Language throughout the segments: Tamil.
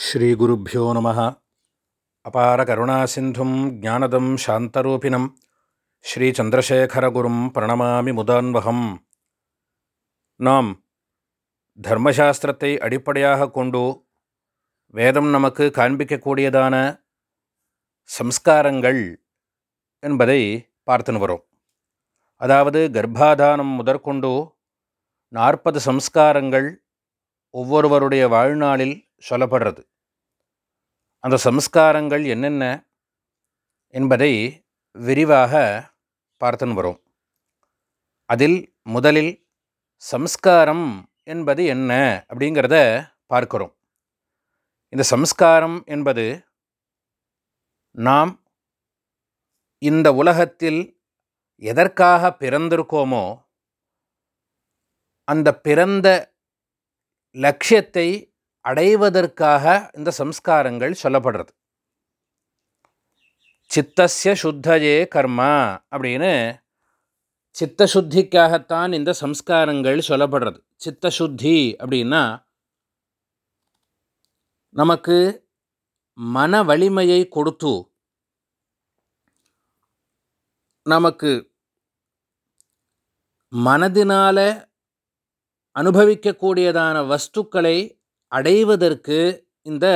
ஸ்ரீகுருப்போ நம. அபார கருணாசிந்தும் ஜானதம் சாந்தரூபிணம். ஸ்ரீச்சந்திரசேகரகுரும் பிரணமாமி முதான்வகம். நாம் தர்மசாஸ்திரத்தை அடிப்படையாக கொண்டு வேதம் நமக்கு காண்பிக்கக்கூடியதான சம்ஸ்காரங்கள் என்பதை பார்த்துன்னு வரும் அதாவது கர்ப்பாதானம் முதற்கொண்டு நாற்பது சம்ஸ்காரங்கள் ஒவ்வொருவருடைய வாழ்நாளில் சொல்லப்படுறது. அந்த சம்ஸ்காரங்கள் என்னென்ன என்பதை விரிவாக பார்த்துன்னு வரும். அதில் முதலில் சம்ஸ்காரம் என்பது என்ன அப்படிங்கிறத பார்க்கிறோம். இந்த சம்ஸ்காரம் என்பது நாம் இந்த உலகத்தில் எதற்காக பிறந்திருக்கோமோ அந்த பிறந்த லட்சியத்தை அடைவதற்காக இந்த சம்ஸ்காரங்கள் சொல்லப்படுறது. சித்தசிய சுத்தஜே கர்மா அப்படின்னு சித்தசுத்திக்காகத்தான் இந்த சம்ஸ்காரங்கள் சொல்லப்படுறது. சித்த சுத்தி அப்படின்னா நமக்கு மன வலிமையை கொடுத்து நமக்கு மனதினால் அனுபவிக்கக்கூடியதான வஸ்துக்களை அடைவதற்கு இந்த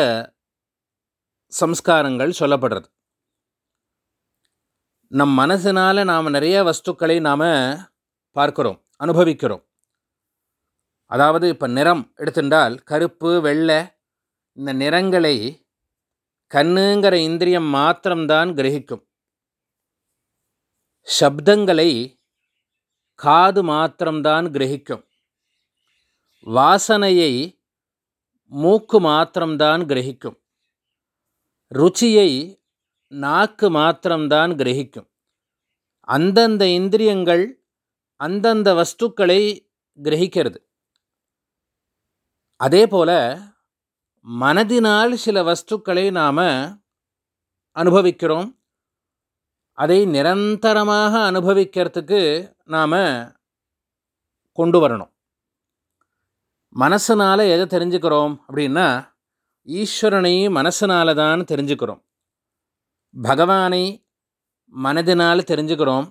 சம்ஸ்காரங்கள் சொல்லப்படுறது. நம் மனசினால் நாம் நிறைய வஸ்துக்களை நாம் பார்க்கிறோம் அனுபவிக்கிறோம். அதாவது இப்போ நிறம் எடுத்துட்டால் கருப்பு வெள்ளை இந்த நிறங்களை கண்ணுங்கிற இந்திரியம் மாத்திரம்தான் கிரகிக்கும். சப்தங்களை காது மாத்திரம்தான் கிரகிக்கும். வாசனையை மூக்கு மாத்திரம்தான் கிரகிக்கும். ருச்சியை நாக்கு மாத்திரம்தான் கிரகிக்கும். அந்தந்த இந்திரியங்கள் அந்தந்த வஸ்துக்களை கிரகிக்கிறது. அதே போல் மனதினால் சில வஸ்துக்களை நாம் அனுபவிக்கிறோம். அதை நிரந்தரமாக அனுபவிக்கிறதுக்கு நாம் கொண்டு வரணும். மனசனால் எதை தெரிஞ்சுக்கிறோம் அப்படின்னா ஈஸ்வரனை மனசனால் தான் தெரிஞ்சுக்கிறோம். பகவானை மனதினால் தெரிஞ்சுக்கிறோம்.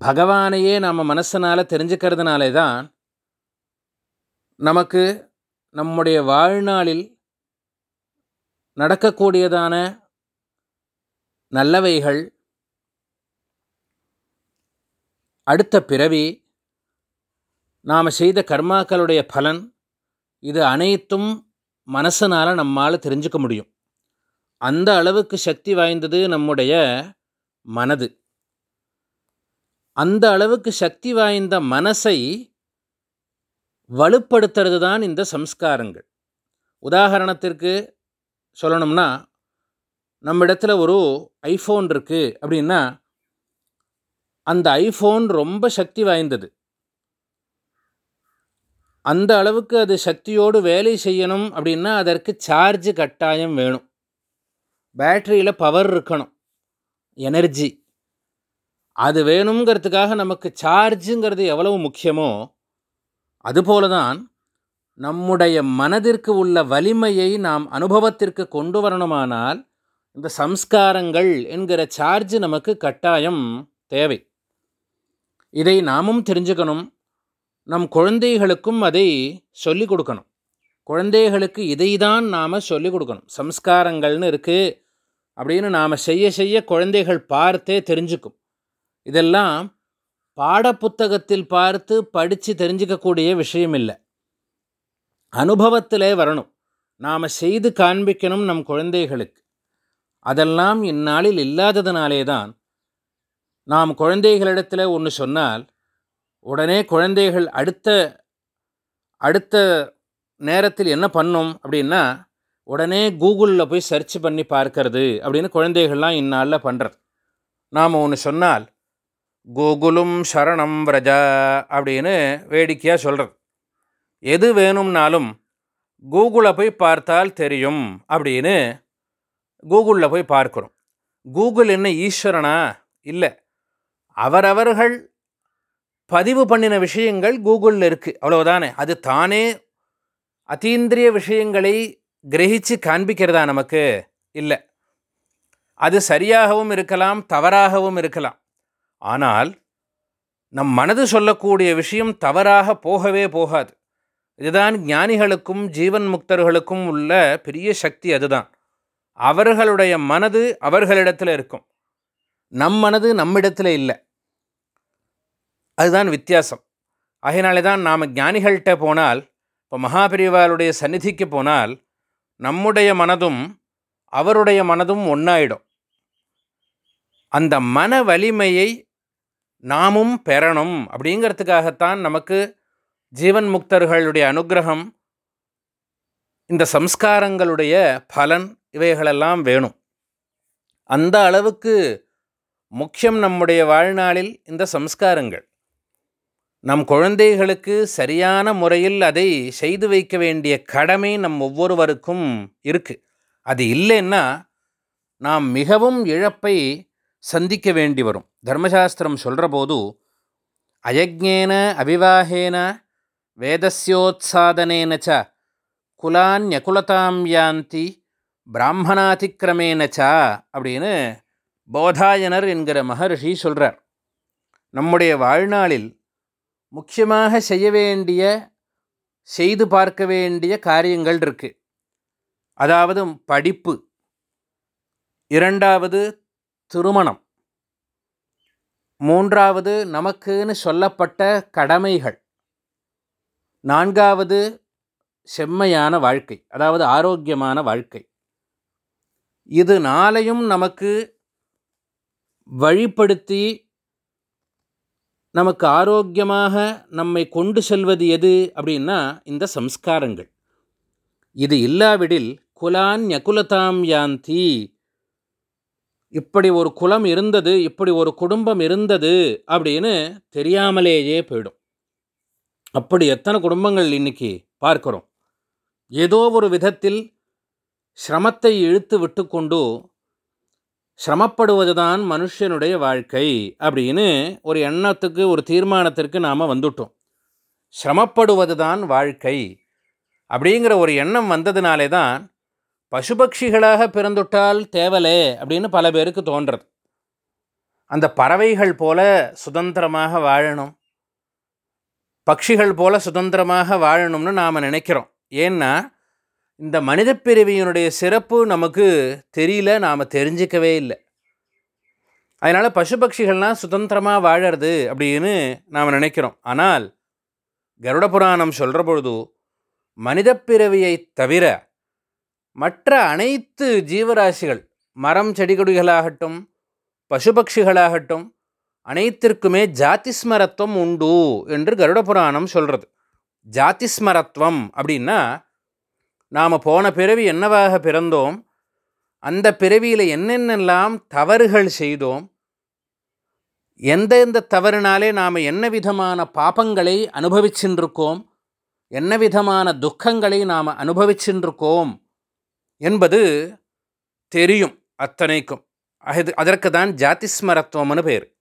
பகவானையே நம்ம மனசனால் தெரிஞ்சுக்கிறதுனாலே தான் நமக்கு நம்முடைய வாழ்நாளில் நடக்கக்கூடியதான நல்லவைகள் அடுத்த பிறவி நாம் செய்த கர்மாக்களுடைய பலன் இது அனைத்தும் மனசனால் நம்மால் தெரிஞ்சுக்க முடியும். அந்த அளவுக்கு சக்தி வாய்ந்தது நம்முடைய மனது. அந்த அளவுக்கு சக்தி வாய்ந்த மனசை வலுப்படுத்துறது தான் இந்த சம்ஸ்காரங்கள். உதாரணத்திற்கு சொல்லணும்னா நம்மிடத்தில் ஒரு ஐஃபோன் இருக்குது அப்படின்னா அந்த ஐஃபோன் ரொம்ப சக்தி வாய்ந்தது. அந்த அளவுக்கு அது சக்தியோடு வேலை செய்யணும் அப்படின்னா அதற்கு சார்ஜ் கட்டாயம் வேணும். பேட்டரியில் பவர் இருக்கணும். எனர்ஜி அது வேணுங்கிறதுக்காக நமக்கு சார்ஜுங்கிறது எவ்வளவு முக்கியமோ அதுபோல தான் நம்முடைய மனதிற்கு உள்ள வலிமையை நாம் அனுபவத்திற்கு கொண்டு வரணுமானால் இந்த சம்ஸ்காரங்கள் என்கிற சார்ஜ் நமக்கு கட்டாயம் தேவை. இதை நாமும் தெரிஞ்சுக்கணும். நம் குழந்தைகளுக்கும் அதை சொல்லிக் கொடுக்கணும். குழந்தைகளுக்கு இதை தான் நாம் சொல்லிக் கொடுக்கணும். சம்ஸ்காரங்கள்னு இருக்குது அப்படின்னு நாம் செய்ய செய்ய குழந்தைகள் பார்த்தே தெரிஞ்சுக்கும். இதெல்லாம் பாடப்புத்தகத்தில் பார்த்து படித்து தெரிஞ்சிக்கக்கூடிய விஷயம் இல்லை. அனுபவத்திலே வரணும். நாம் செய்து காண்பிக்கணும் நம் குழந்தைகளுக்கு. அதெல்லாம் இந்நாளில் இல்லாததுனாலே தான் நாம் குழந்தைகளிடத்தில் ஒன்று சொன்னால் உடனே குழந்தைகள் அடுத்த அடுத்த நேரத்தில் என்ன பண்ணும் அப்படின்னா உடனே கூகுளில் போய் சர்ச் பண்ணி பார்க்கறது அப்படின்னு குழந்தைகள்லாம் இந்நாளில் பண்ணுறது நாம் ஒன்று சொன்னால் கூகுளும் சரணம் ரஜா அப்படின்னு வேடிக்கையாக சொல்கிறது எது வேணும்னாலும் கூகுளை போய் பார்த்தால் தெரியும் அப்படின்னு கூகுளில் போய் பார்க்குறோம். கூகுள் என்ன ஈஸ்வரனா? இல்லை. அவரவர்கள் பதிவு பண்ணின விஷயங்கள் கூகுளில் இருக்குது அவ்வளோதானே அது தானே அத்தீந்திரிய விஷயங்களை கிரகிச்சு காண்பிக்கிறதா நமக்கு? இல்லை. அது சரியாகவும் இருக்கலாம் தவறாகவும் இருக்கலாம். ஆனால் நம் மனது சொல்லக்கூடிய விஷயம் தவறாக போகவே போகாது. இதுதான் ஞானிகளுக்கும் ஜீவன் முக்தர்களுக்கும் உள்ள பெரிய சக்தி அதுதான். அவர்களுடைய மனது அவர்களிடத்தில் இருக்கும். நம் மனது நம்மிடத்தில் இல்லை. அதுதான் வித்தியாசம். அதனாலே தான் நாம் ஞானிகள்கிட்ட போனால் இப்போ மகாபிரிவாளுடைய சந்நிதிக்கு போனால் நம்முடைய மனதும் அவருடைய மனதும் ஒன்றாயிடும் அந்த மன வலிமையை நாமும் பெறணும் அப்படிங்கிறதுக்காகத்தான் நமக்கு ஜீவன் முக்தர்களுடைய அனுகிரகம் இந்த சம்ஸ்காரங்களுடைய பலன் இவைகளெல்லாம் வேணும். அந்த அளவுக்கு முக்கியம் நம்முடைய வாழ்நாளில் இந்த சம்ஸ்காரங்கள். நம் குழந்தைகளுக்கு சரியான முறையில் அதை செய்து வைக்க வேண்டிய கடமை நம் ஒவ்வொருவருக்கும் இருக்குது அது இல்லைன்னா நாம் மிகவும் இழப்பை சந்திக்க வேண்டி வரும். தர்மசாஸ்திரம் சொல்கிற போது அயஜ்ஞேன அவிவாகேன வேதஸ்யோத்சாதனேன ச குலான்யகுலதாம் யாந்தி பிராமணாதிக்கிரமேன ச அப்படின்னு போதாயனர் என்கிற மகர்ஷி சொல்கிறார் நம்முடைய வாழ்நாளில் முக்கியமாக செய்ய வேண்டிய செய்து பார்க்க வேண்டிய காரியங்கள் இருக்குது அதாவது படிப்பு. இரண்டாவது திருமணம். மூன்றாவது நமக்குன்னு சொல்லப்பட்ட கடமைகள். நான்காவது செம்மையான வாழ்க்கை அதாவது ஆரோக்கியமான வாழ்க்கை. இது நாளையும் நமக்கு வழிப்படுத்தி நமக்கு ஆரோக்கியமாக நம்மை கொண்டு செல்வது எது அப்படின்னா இந்த சம்ஸ்காரங்கள். இது இல்லாவிடில் குலான் யகுலதாம் யாந்தி. இப்படி ஒரு குலம் இருந்தது இப்படி ஒரு குடும்பம் இருந்தது அப்படின்னு தெரியாமலேயே போயிடும். அப்படி எத்தனை குடும்பங்கள் இன்னைக்கு பார்க்குறோம். ஏதோ ஒரு விதத்தில் சிரமத்தை இழுத்து விட்டு கொண்டு சிரமப்படுவதுதான் மனுஷனுடைய வாழ்க்கை அப்படின்னு ஒரு எண்ணத்துக்கு ஒரு தீர்மானத்திற்கு நாம் வந்துட்டோம். சிரமப்படுவது தான் வாழ்க்கை அப்படிங்கிற ஒரு எண்ணம் வந்ததுனாலே தான் பசுபக்ஷிகளாக பிறந்துட்டால் தேவலே அப்படின்னு பல பேருக்கு தோன்றது. அந்த பறவைகள் போல சுதந்திரமாக வாழணும். பட்சிகள் போல சுதந்திரமாக வாழணும்னு நாம் நினைக்கிறோம். ஏன்னா இந்த மனித பிறவியினுடைய சிறப்பு நமக்கு தெரியல நாம் தெரிஞ்சிக்கவே இல்லை. அதனால் பசு பட்சிகள்லாம் சுதந்திரமாக வாழறது அப்படின்னு நாம் நினைக்கிறோம். ஆனால் கருட புராணம் சொல்கிற பொழுது மனித பிறவியை தவிர மற்ற அனைத்து ஜீவராசிகள் மரம் செடிகொடிகளாகட்டும் பசுபக்ஷிகளாகட்டும் அனைத்திற்குமே ஜாதிஸ்மரத்துவம் உண்டு என்று கருட புராணம் சொல்கிறது ஜாதிஸ்மரத்துவம் அப்படின்னா நாம் போன பிறவி என்னவாக பிறந்தோம்? அந்த பிறவியில் என்னென்னலாம் தவறுகள் செய்தோம்? எந்தெந்த தவறுனாலே நாம் என்ன விதமான பாபங்களை அனுபவிச்சுருக்கோம் என்ன விதமான துக்கங்களை நாம் அனுபவிச்சுருக்கோம் என்பது தெரியும் அத்தனைக்கும். அது அதற்கு தான் ஜாதிஸ்மரத்துவம்னு பேர்.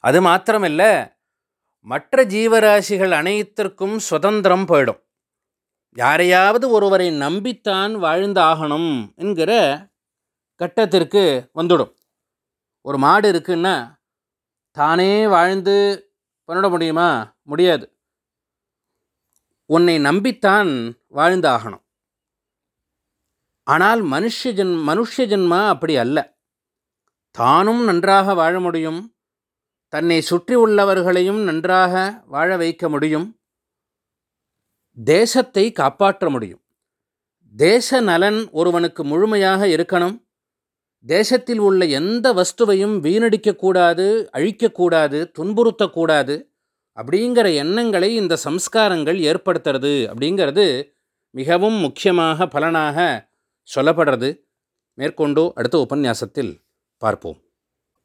அது மாத்திரமல்ல மற்ற ஜீவராசிகள் அனைத்திற்கும் சுதந்திரம் போயிடும். யாரையாவது ஒருவரை நம்பித்தான் வாழ்ந்தாகணும் என்கிற கட்டத்திற்கு வந்துடும். ஒரு மாடு இருக்குன்னா தானே வாழ்ந்து பண்ணிட முடியுமா? முடியாது. உன்னை நம்பித்தான் வாழ்ந்தாகணும். ஆனால் மனுஷ ஜென் மனுஷ ஜென்மா அப்படி அல்ல. தானும் நன்றாக வாழ முடியும். தன்னை சுற்றி உள்ளவர்களையும் நன்றாக வாழ வைக்க முடியும். தேசத்தை காப்பாற்ற முடியும். தேச நலன் ஒருவனுக்கு முழுமையாக இருக்கணும். தேசத்தில் உள்ள எந்த வஸ்துவையும் வீணடிக்கக்கூடாது அழிக்கக்கூடாது துன்புறுத்தக்கூடாது அப்படிங்கிற எண்ணங்களை இந்த சம்ஸ்காரங்கள் ஏற்படுத்துறது அப்படிங்கிறது மிகவும் முக்கியமாக பலனாக சொல்லப்படுறது. மேற்கொண்டு அடுத்த உபன்யாசத்தில் பார்ப்போம்.